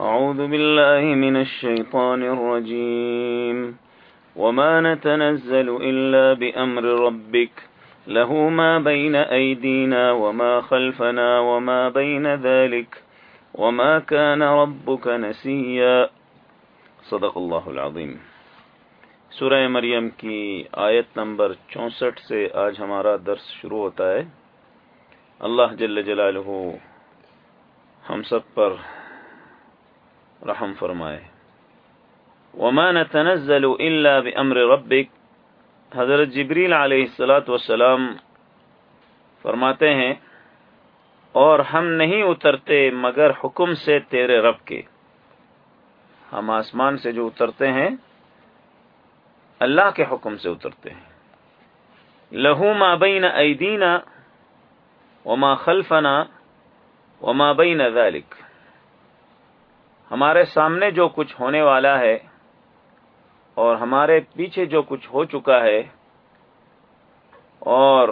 أعوذ بالله من الشيطان الرجيم. وما نتنزل إلا بأمر ربك. له ما بين أيدينا وما خلفنا وما بين ذلك. وما كان ربك نسيا. صدق الله العظيم. سورہ مریم کی آیت نمبر چونسٹھ سے آج ہمارا درس شروع ہوتا ہے. اللہ جل جلالہ ہم سب پر رحم فرمائے۔ وما نتنزل الا بامر ربک حضرت جبریل علیہ الصلات والسلام فرماتے ہیں، اور ہم نہیں اترتے مگر حکم سے تیرے رب کے۔ ہم آسمان سے جو اترتے ہیں، اللہ کے حکم سے اترتے ہیں۔ لہو ما بین ایدینا وما خلفنا وما بین ذلک ہمارے سامنے جو کچھ ہونے والا ہے اور ہمارے پیچھے جو کچھ ہو چکا ہے اور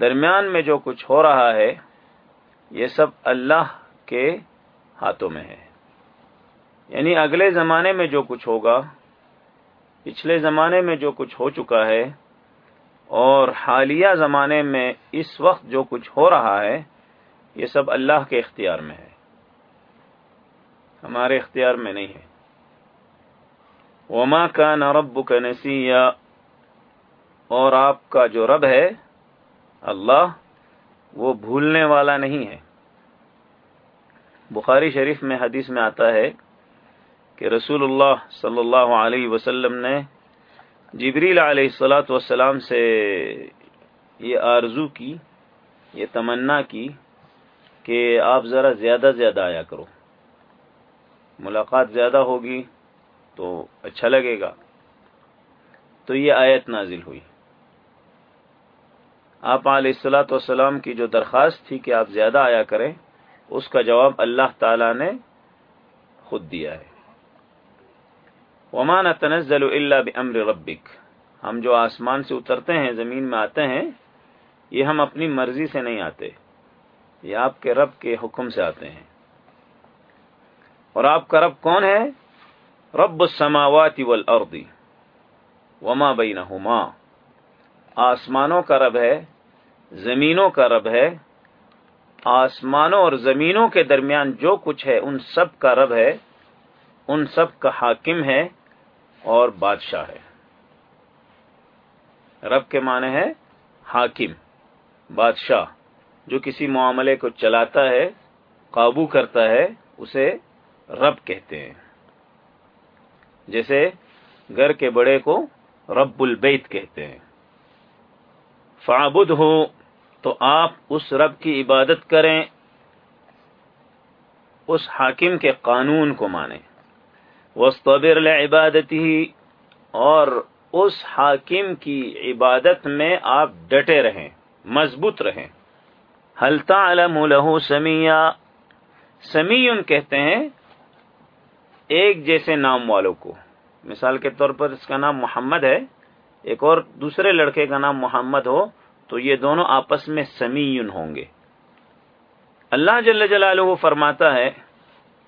درمیان میں جو کچھ ہو رہا ہے، یہ سب اللہ کے ہاتھوں میں ہے۔ یعنی اگلے زمانے میں جو کچھ ہوگا، پچھلے زمانے میں جو کچھ ہو چکا ہے، اور حالیہ زمانے میں اس وقت جو کچھ ہو رہا ہے، یہ سب اللہ کے اختیار میں ہے۔ ہمارے اختیار میں نہیں ہے۔ وما کا نرب کا نسیہ اور آپ کا جو رب ہے، اللہ، وہ بھولنے والا نہیں ہے۔ بخاری شریف میں حدیث میں آتا ہے کہ رسول اللہ صلی اللہ علیہ وسلم نے جبریل علیہ السلاۃ والسلام سے یہ آرزو کی، یہ تمنا کی کہ آپ ذرا زیادہ زیادہ آیا کرو۔ ملاقات زیادہ ہوگی تو اچھا لگے گا۔ تو یہ آیت نازل ہوئی۔ آپ علیہ السلاۃ والسلام کی جو درخواست تھی کہ آپ زیادہ آیا کریں، اس کا جواب اللہ تعالی نے خود دیا ہے۔ ومان تنزل اللہ بمر ربک ہم جو آسمان سے اترتے ہیں، زمین میں آتے ہیں، یہ ہم اپنی مرضی سے نہیں آتے۔ یہ آپ کے رب کے حکم سے آتے ہیں۔ اور آپ کا رب کون ہے؟ رب السماوات والارض وما بینہما۔ آسمانوں کا رب ہے، زمینوں کا رب ہے۔ آسمانوں اور زمینوں کے درمیان جو کچھ ہے، ان سب کا رب ہے۔ ان سب کا حاکم ہے اور بادشاہ ہے۔ رب کے معنی ہے حاکم، بادشاہ، جو کسی معاملے کو چلاتا ہے، قابو کرتا ہے، اسے رب کہتے ہیں۔ جیسے گھر کے بڑے کو رب البیت کہتے ہیں۔ فعبد ہو تو آپ اس رب کی عبادت کریں، اس حاکم کے قانون کو مانیں۔ وسطبر عبادت ہی اور اس حاکم کی عبادت میں آپ ڈٹے رہیں، مضبوط رہیں۔ حلتا علم لہو سمیہ سمیون کہتے ہیں ایک جیسے نام والوں کو۔ مثال کے طور پر اس کا نام محمد ہے، ایک اور دوسرے لڑکے کا نام محمد ہو، تو یہ دونوں آپس میں سمیون ہوں گے۔ اللہ جل جلالہ فرماتا ہے،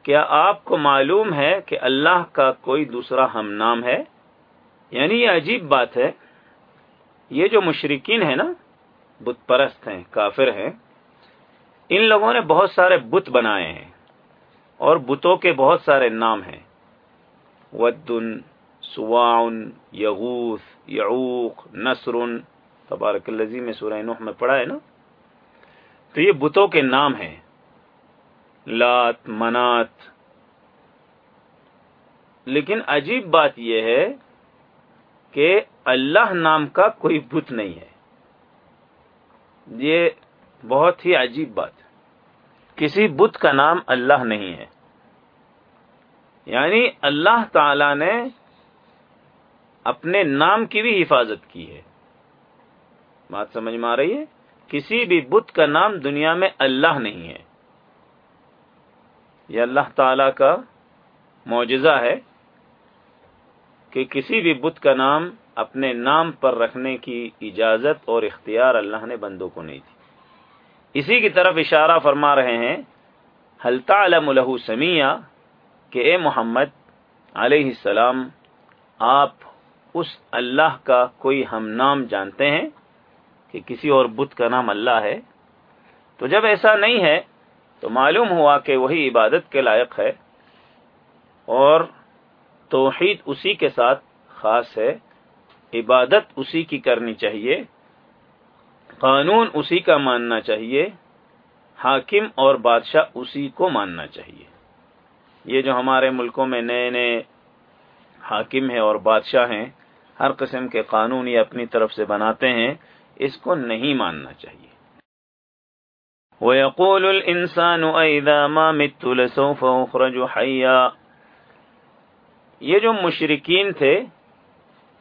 کیا آپ کو معلوم ہے کہ اللہ کا کوئی دوسرا ہم نام ہے؟ یعنی یہ عجیب بات ہے۔ یہ جو مشرقین ہیں نا، بت پرست ہیں، کافر ہیں، ان لوگوں نے بہت سارے بت بنائے ہیں۔ اور بتوں کے بہت سارے نام ہیں۔ ودن سواؤن یغوث، یعوق، نصر۔ تبارک الزی میں سورہ نوح میں پڑھا ہے نا؟ تو یہ بتوں کے نام ہیں۔ لات، منات۔ لیکن عجیب بات یہ ہے کہ اللہ نام کا کوئی بت نہیں ہے۔ یہ بہت ہی عجیب بات کسی بت کا نام اللہ نہیں ہے۔ یعنی اللہ تعالی نے اپنے نام کی بھی حفاظت کی ہے۔ بات سمجھ میں آ رہی ہے؟ کسی بھی بت کا نام دنیا میں اللہ نہیں ہے۔ یہ اللہ تعالی کا معجزہ ہے کہ کسی بھی بت کا نام اپنے نام پر رکھنے کی اجازت اور اختیار اللہ نے بندوں کو نہیں دی۔ اسی کی طرف اشارہ فرما رہے ہیں حل تعلم له سمیہ کہ اے محمد علیہ السلام، آپ اس اللہ کا کوئی ہم نام جانتے ہیں کہ کسی اور بت کا نام اللہ ہے؟ تو جب ایسا نہیں ہے، تو معلوم ہوا کہ وہی عبادت کے لائق ہے اور توحید اسی کے ساتھ خاص ہے، عبادت اسی کی کرنی چاہیے، قانون اسی کا ماننا چاہیے، حاکم اور بادشاہ اسی کو ماننا چاہیے۔ یہ جو ہمارے ملکوں میں نئے نئے حاکم ہیں اور بادشاہ ہیں، ہر قسم کے قانون یہ اپنی طرف سے بناتے ہیں، اس کو نہیں ماننا چاہیے۔ وَيَقُولُ الْإِنسَانُ أَإِذَا مَا مِتُّ لَسَوْفَ أُخْرَجُ حَيَّا۔ یہ جو مشرقین تھے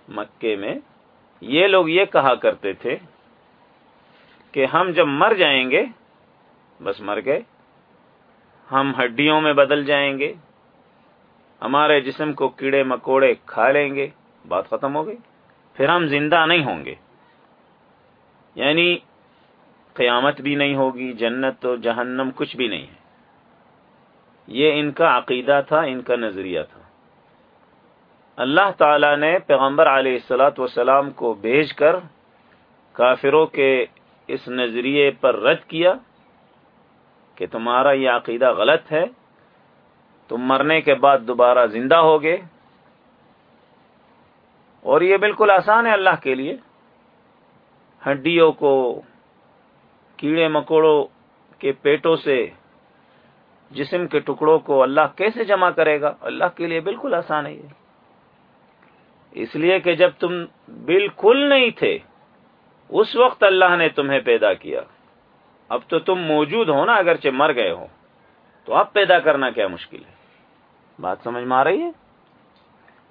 مکے میں، یہ لوگ یہ کہا کرتے تھے کہ ہم جب مر جائیں گے، بس مر گئے۔ ہم ہڈیوں میں بدل جائیں گے، ہمارے جسم کو کیڑے مکوڑے کھا لیں گے، بات ختم ہو گئی۔ پھر ہم زندہ نہیں ہوں گے۔ یعنی قیامت بھی نہیں ہوگی، جنت و جہنم کچھ بھی نہیں ہے۔ یہ ان کا عقیدہ تھا، ان کا نظریہ تھا۔ اللہ تعالی نے پیغمبر علیہ السلاۃ وسلام کو بھیج کر کافروں کے اس نظریے پر رد کیا۔ کہ تمہارا یہ عقیدہ غلط ہے، تم مرنے کے بعد دوبارہ زندہ ہوگے۔ اور یہ بالکل آسان ہے اللہ کے لیے۔ ہڈیوں کو، کیڑے مکوڑوں کے پیٹوں سے، جسم کے ٹکڑوں کو اللہ کیسے جمع کرے گا؟ اللہ کے لیے بالکل آسان ہے یہ۔ اس لیے کہ جب تم بالکل نہیں تھے، اس وقت اللہ نے تمہیں پیدا کیا۔ اب تو تم موجود ہو نا اگرچہ مر گئے ہو۔ تو اب پیدا کرنا کیا مشکل ہے؟ بات سمجھ میں آ رہی ہے؟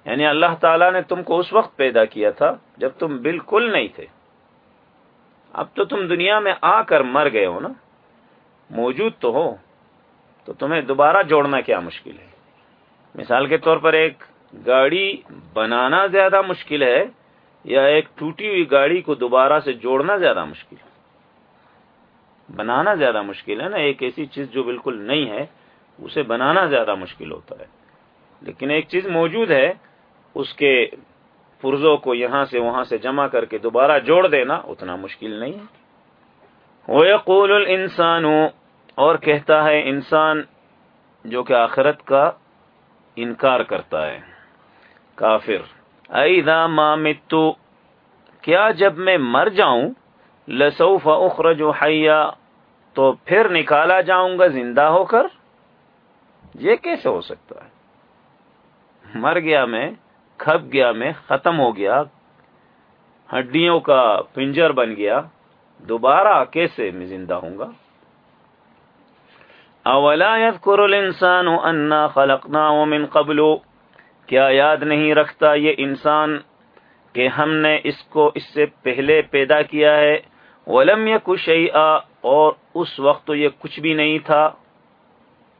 یعنی اللہ تعالیٰ نے تم کو اس وقت پیدا کیا تھا جب تم بالکل نہیں تھے۔ اب تو تم دنیا میں آ کر مر گئے ہو نا۔ موجود تو ہو۔ تو تمہیں دوبارہ جوڑنا کیا مشکل ہے؟ مثال کے طور پر ایک گاڑی بنانا زیادہ مشکل ہے یا ایک ٹوٹی ہوئی گاڑی کو دوبارہ سے جوڑنا زیادہ مشکل ہے؟ بنانا زیادہ مشکل ہے نا، ایک ایسی چیز جو بالکل نہیں ہے، اسے بنانا زیادہ مشکل ہوتا ہے۔ لیکن ایک چیز موجود ہے، اس کے پرزوں کو یہاں سے وہاں سے جمع کر کے دوبارہ جوڑ دینا اتنا مشکل نہیں ہے۔ وہ قول الانسان اور کہتا ہے انسان جو کہ آخرت کا انکار کرتا ہے۔ کافر ایدا ما متو، کیا جب میں مر جاؤں لسوف اخرج حیا، تو پھر نکالا جاؤں گا زندہ ہو کر؟ یہ کیسے ہو سکتا ہے؟ مر گیا میں، کھپ گیا میں، ختم ہو گیا، ہڈیوں کا پنجر بن گیا، دوبارہ کیسے میں زندہ ہوں گا؟ اولا يذكر الانسان انا خلقناه من قبل، کیا یاد نہیں رکھتا یہ انسان کہ ہم نے اس کو اس سے پہلے پیدا کیا ہے؟ ولم یک شیئا، اور اس وقت تو یہ کچھ بھی نہیں تھا۔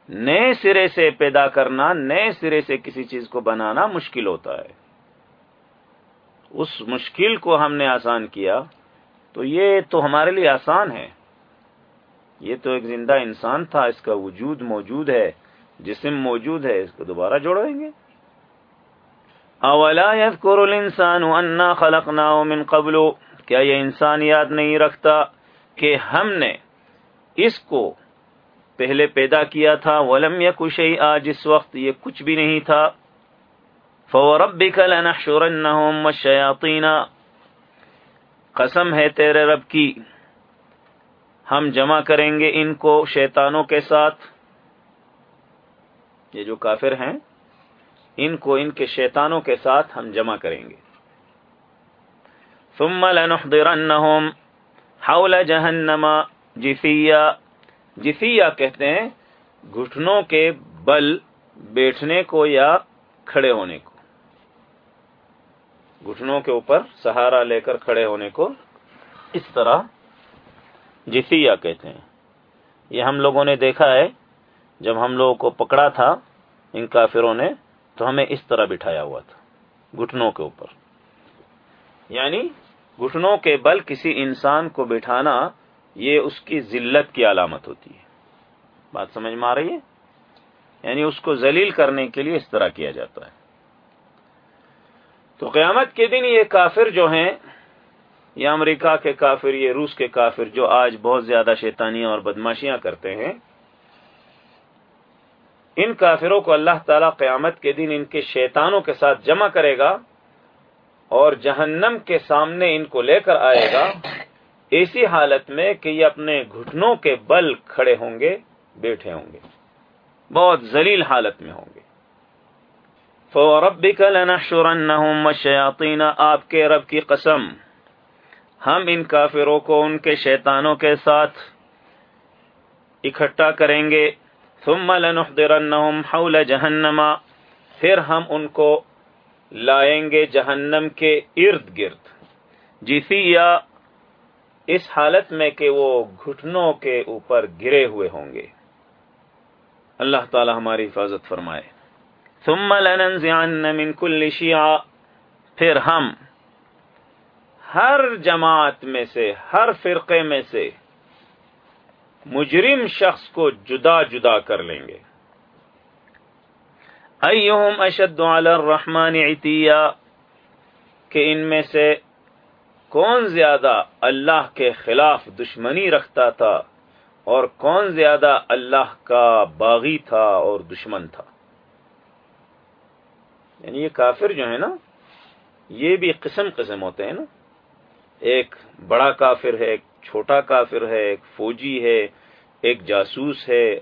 نئے سرے سے پیدا کرنا، نئے سرے سے کسی چیز کو بنانا مشکل ہوتا ہے۔ اس مشکل کو ہم نے آسان کیا، تو یہ تو ہمارے لیے آسان ہے۔ یہ تو ایک زندہ انسان تھا، اس کا وجود موجود ہے۔ جسم موجود ہے، اس کو دوبارہ جوڑیں گے۔ اولا يذكر الانسان انا خلقناه من قبل کیا یہ انسان یاد نہیں رکھتا کہ ہم نے اس کو پہلے پیدا کیا تھا؟ ولم يكن شيئا جس وقت یہ کچھ بھی نہیں تھا۔ فوربك لنحشرنهم والشياطين۔ قسم ہے تیرے رب کی۔ ہم جمع کریں گے ان کو شیطانوں کے ساتھ۔ یہ جو کافر ہیں، ان کو، ان کے شیطانوں کے ساتھ ہم جمع کریں گے۔ ثم لنحضرنهم حول جہنم جفیا جفیا کہتے ہیں گھٹنوں کے بل بیٹھنے کو یا کھڑے ہونے کو۔ گھٹنوں کے اوپر سہارا لے کر کھڑے ہونے کو اس طرح جفیا کہتے ہیں۔ یہ ہم لوگوں نے دیکھا ہے، جب ہم لوگوں کو پکڑا تھا ان کافروں نے، تو ہمیں اس طرح بٹھایا ہوا تھا، گھٹنوں کے اوپر۔ یعنی گھٹنوں کے بل کسی انسان کو بٹھانا یہ اس کی ذلت کی علامت ہوتی ہے۔ بات سمجھ میں آ رہی ہے؟ یعنی اس کو ذلیل کرنے کے لیے اس طرح کیا جاتا ہے۔ تو قیامت کے دن یہ کافر جو ہیں، یہ امریکہ کے کافر، یہ روس کے کافر جو آج بہت زیادہ شیطانیاں اور بدماشیاں کرتے ہیں، ان کافروں کو اللہ تعالی قیامت کے دن ان کے شیطانوں کے ساتھ جمع کرے گا۔ اور جہنم کے سامنے ان کو لے کر آئے گا ایسی حالت میں کہ یہ اپنے گھٹنوں کے بل کھڑے ہوں گے، بیٹھے ہوں گے۔ بہت ذلیل حالت میں ہوں گے۔ فوربک لنحشرنہم شیاطین آپ کے رب کی قسم، ہم ان کافروں کو ان کے شیطانوں کے ساتھ اکٹھا کریں گے۔ ثم لنحضرنہم حول جہنم پھر ہم ان کو لائیں گے جہنم کے ارد گرد۔ جیسی یا اس حالت میں کہ وہ گھٹنوں کے اوپر گرے ہوئے ہوں گے۔ اللہ تعالی ہماری حفاظت فرمائے۔ ثم لننزعن من كل شیعہ۔ پھر ہم ہر جماعت میں سے، ہر فرقے میں سے مجرم شخص کو جدا جدا کر لیں گے۔ ایہم اشد علی الرحمن عطیہ کہ ان میں سے کون زیادہ اللہ کے خلاف دشمنی رکھتا تھا اور کون زیادہ اللہ کا باغی تھا اور دشمن تھا۔ یعنی یہ کافر جو ہے نا، یہ بھی قسم قسم ہوتے ہیں نا۔ ایک بڑا کافر ہے، ایک چھوٹا کافر ہے، ایک فوجی ہے، ایک جاسوس ہے۔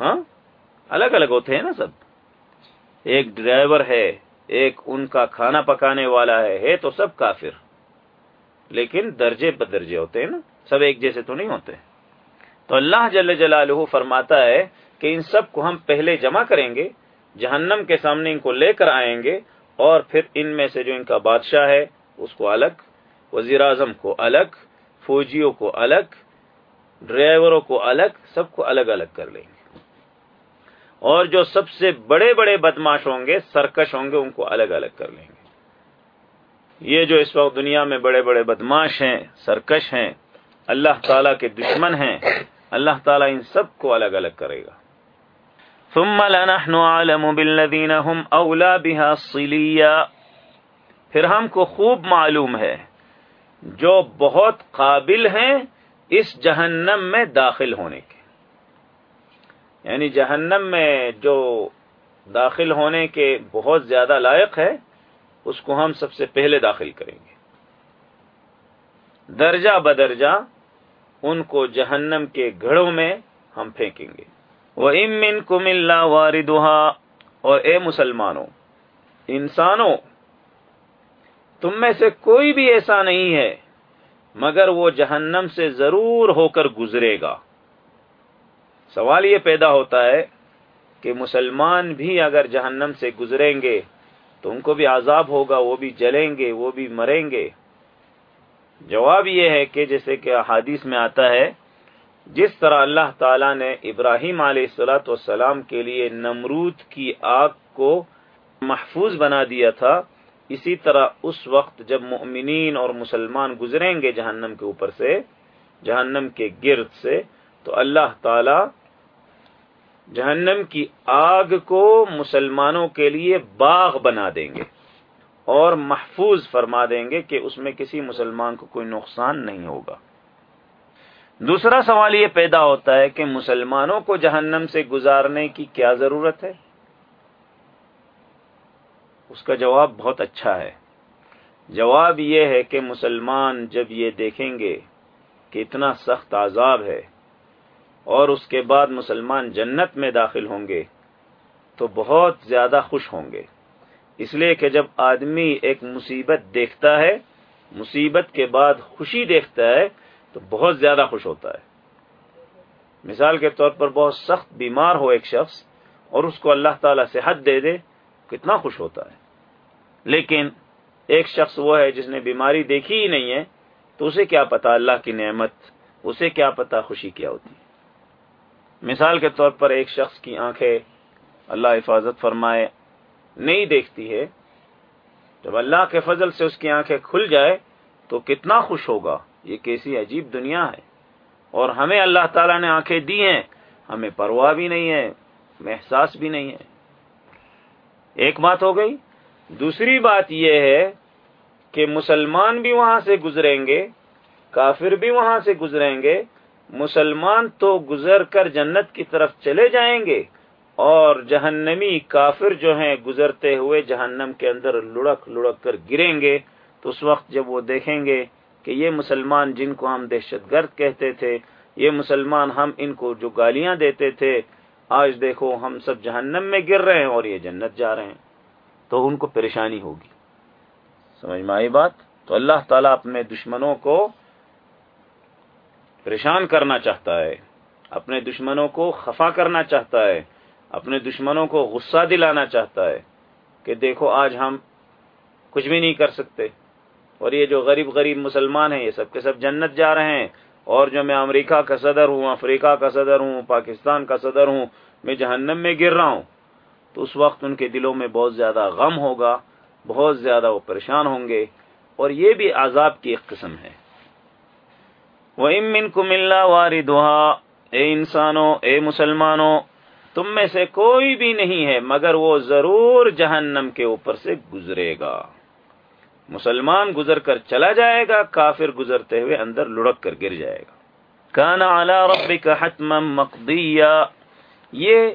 ہاں؟ الگ الگ ہوتے ہیں نا سب۔ ایک ڈرائیور ہے، ایک ان کا کھانا پکانے والا ہے ہے تو سب کافر۔ لیکن درجے بدرجے ہوتے ہیں نا، سب ایک جیسے تو نہیں ہوتے۔ تو اللہ جل جلالہ فرماتا ہے کہ ان سب کو ہم پہلے جمع کریں گے، جہنم کے سامنے ان کو لے کر آئیں گے، اور پھر ان میں سے جو ان کا بادشاہ ہے، اس کو الگ، وزیر اعظم کو الگ، فوجیوں کو الگ، ڈرائیوروں کو الگ، سب کو الگ الگ کر لیں گے۔ اور جو سب سے بڑے بڑے بدماش ہوں گے، سرکش ہوں گے، ان کو الگ الگ کر لیں گے۔ یہ جو اس وقت دنیا میں بڑے بڑے بدماش ہیں، سرکش ہیں، اللہ تعالی کے دشمن ہیں، اللہ تعالیٰ ان سب کو الگ الگ کرے گا۔ ثم لنحن عالم بالذین هم اولا بها پھر ہم کو خوب معلوم ہے، جو بہت قابل ہیں اس جہنم میں داخل ہونے کے۔ یعنی جہنم میں جو داخل ہونے کے بہت زیادہ لائق ہے، اس کو ہم سب سے پہلے داخل کریں گے۔ درجہ بدرجہ ان کو جہنم کے گھڑوں میں ہم پھینکیں گے۔ وہ امن کو ملنا واردہ اور اے مسلمانوں، انسانوں، تم میں سے کوئی بھی ایسا نہیں ہے، مگر وہ جہنم سے ضرور ہو کر گزرے گا۔ سوال یہ پیدا ہوتا ہے کہ مسلمان بھی اگر جہنم سے گزریں گے تو ان کو بھی عذاب ہوگا، وہ بھی جلیں گے، وہ بھی مریں گے۔ جواب یہ ہے کہ جیسے کہ احادیث میں آتا ہے، جس طرح اللہ تعالی نے ابراہیم علیہ السلاۃ والسلام کے لیے نمرود کی آگ کو محفوظ بنا دیا تھا، اسی طرح اس وقت جب مؤمنین اور مسلمان گزریں گے جہنم کے اوپر سے، جہنم کے گرد سے، تو اللہ تعالی جہنم کی آگ کو مسلمانوں کے لیے باغ بنا دیں گے اور محفوظ فرما دیں گے کہ اس میں کسی مسلمان کو کوئی نقصان نہیں ہوگا۔ دوسرا سوال یہ پیدا ہوتا ہے کہ مسلمانوں کو جہنم سے گزارنے کی کیا ضرورت ہے؟ اس کا جواب بہت اچھا ہے۔ جواب یہ ہے کہ مسلمان جب یہ دیکھیں گے کہ اتنا سخت عذاب ہے اور اس کے بعد مسلمان جنت میں داخل ہوں گے تو بہت زیادہ خوش ہوں گے۔ اس لیے کہ جب آدمی ایک مصیبت دیکھتا ہے، مصیبت کے بعد خوشی دیکھتا ہے، تو بہت زیادہ خوش ہوتا ہے۔ مثال کے طور پر بہت سخت بیمار ہو ایک شخص اور اس کو اللہ تعالی صحت دے دے، کتنا خوش ہوتا ہے۔ لیکن ایک شخص وہ ہے جس نے بیماری دیکھی ہی نہیں ہے، تو اسے کیا پتا اللہ کی نعمت، اسے کیا پتا خوشی کیا ہوتی۔ ہے مثال کے طور پر ایک شخص کی آنکھیں اللہ حفاظت فرمائے، نہیں دیکھتی ہے، جب اللہ کے فضل سے اس کی آنکھیں کھل جائے تو کتنا خوش ہوگا، یہ کیسی عجیب دنیا ہے۔ اور ہمیں اللہ تعالیٰ نے آنکھیں دی ہیں، ہمیں پرواہ بھی نہیں ہے احساس بھی نہیں ہے۔ ایک بات ہو گئی، دوسری بات یہ ہے کہ مسلمان بھی وہاں سے گزریں گے، کافر بھی وہاں سے گزریں گے مسلمان تو گزر کر جنت کی طرف چلے جائیں گے اور جہنمی کافر جو ہیں گزرتے ہوئے جہنم کے اندر لڑک لڑک کر گریں گے، تو اس وقت جب وہ دیکھیں گے کہ یہ مسلمان جن کو ہم دہشت گرد کہتے تھے، یہ مسلمان ہم ان کو جو گالیاں دیتے تھے، آج دیکھو ہم سب جہنم میں گر رہے ہیں اور یہ جنت جا رہے ہیں۔ تو ان کو پریشانی ہوگی۔ سمجھ میں آئی بات؟ تو اللہ تعالیٰ اپنے دشمنوں کو پریشان کرنا چاہتا ہے، اپنے دشمنوں کو خفا کرنا چاہتا ہے، اپنے دشمنوں کو غصہ دلانا چاہتا ہے کہ دیکھو آج ہم کچھ بھی نہیں کر سکتے۔ اور یہ جو غریب غریب مسلمان ہیں، یہ سب کے سب جنت جا رہے ہیں۔ اور جو میں امریکہ کا صدر ہوں، افریقہ کا صدر ہوں، پاکستان کا صدر ہوں، میں جہنم میں گر رہا ہوں، تو اس وقت ان کے دلوں میں بہت زیادہ غم ہوگا، بہت زیادہ وہ پریشان ہوں گے۔ اور یہ بھی عذاب کی ایک قسم ہے۔ وہ امن کو ملنا واری اے انسانوں اے مسلمانوں تم میں سے کوئی بھی نہیں ہے، مگر وہ ضرور جہنم کے اوپر سے گزرے گا۔ مسلمان گزر کر چلا جائے گا، کافر گزرتے ہوئے اندر لڑک کر گر جائے گا۔ کانا اعلی رب کا حتم مقدیہ یہ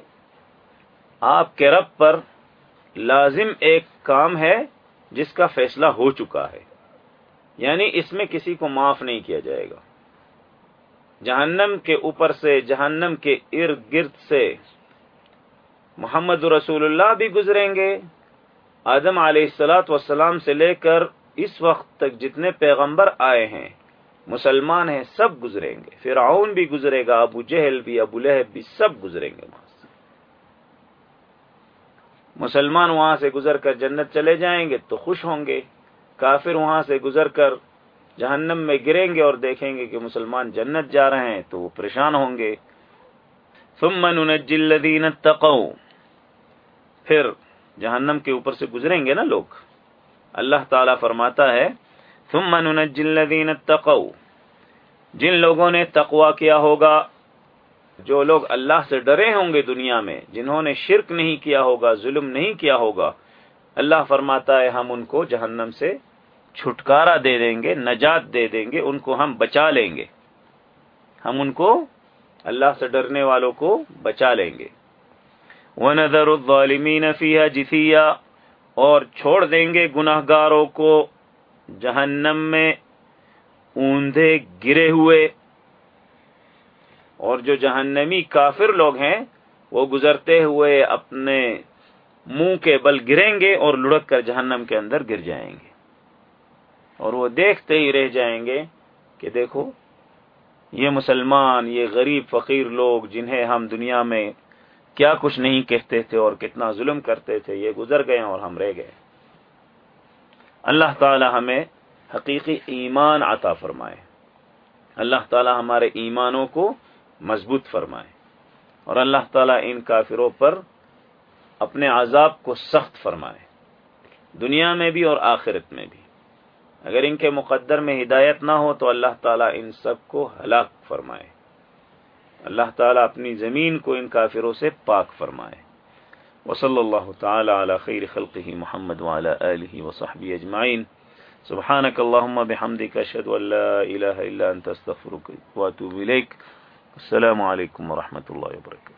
آپ کے رب پر لازم ایک کام ہے، جس کا فیصلہ ہو چکا ہے۔ یعنی اس میں کسی کو معاف نہیں کیا جائے گا۔ جہنم کے اوپر سے، جہنم کے ارد گرد سے محمد رسول اللہ بھی گزریں گے۔ آدم علیہ السلاۃ وسلام سے لے کر اس وقت تک جتنے پیغمبر آئے ہیں، مسلمان ہیں، سب گزریں گے۔ فرعون بھی گزرے گا، ابو جہل بھی، ابو لہب بھی، سب گزریں گے وہاں سے۔ مسلمان وہاں سے گزر کر جنت چلے جائیں گے تو خوش ہوں گے۔ کافر وہاں سے گزر کر جہنم میں گریں گے اور دیکھیں گے کہ مسلمان جنت جا رہے ہیں تو وہ پریشان ہوں گے۔ ثم ننجی الذین اتقوا۔ پھر جہنم کے اوپر سے گزریں گے نا لوگ۔ اللہ تعالی فرماتا ہے، ثم ننجی الذین اتقوا۔ جن لوگوں نے تقوا کیا ہوگا، جو لوگ اللہ سے ڈرے ہوں گے دنیا میں، جنہوں نے شرک نہیں کیا ہوگا، ظلم نہیں کیا ہوگا، اللہ فرماتا ہے ہم ان کو جہنم سے چھٹکارا دے دیں گے، نجات دے دیں گے، ان کو ہم بچا لیں گے۔ ہم ان کو اللہ سے ڈرنے والوں کو بچا لیں گے۔ وَنَذَرُ الظَّالِمِينَ فِيهَا جِثِيًّا۔ اور چھوڑ دیں گے گناہ گاروں کو جہنم میں اوندھے گرے ہوئے۔ اور جو جہنمی کافر لوگ ہیں، وہ گزرتے ہوئے اپنے منہ کے بل گریں گے اور لڑک کر جہنم کے اندر گر جائیں گے۔ اور وہ دیکھتے ہی رہ جائیں گے کہ دیکھو، یہ مسلمان، یہ غریب فقیر لوگ جنہیں ہم دنیا میں کیا کچھ نہیں کہتے تھے اور کتنا ظلم کرتے تھے، یہ گزر گئے اور ہم رہ گئے۔ اللہ تعالی ہمیں حقیقی ایمان عطا فرمائے۔ اللہ تعالی ہمارے ایمانوں کو مضبوط فرمائے۔ اور اللہ تعالی ان کافروں پر اپنے عذاب کو سخت فرمائے۔ دنیا میں بھی اور آخرت میں بھی۔ اگر ان کے مقدر میں ہدایت نہ ہو تو اللہ تعالیٰ ان سب کو ہلاک فرمائے۔ اللہ تعالیٰ اپنی زمین کو ان کافروں سے پاک فرمائے۔ وصلی اللہ تعالی علی خیر خلقه محمد وعلى آلہ وصحبہ اجمعین۔ سبحانك اللهم بحمدك اشهد ان لا اله الا انت استغفرك واتوب اليك السلام علیکم ورحمۃ اللہ وبرکاتہ۔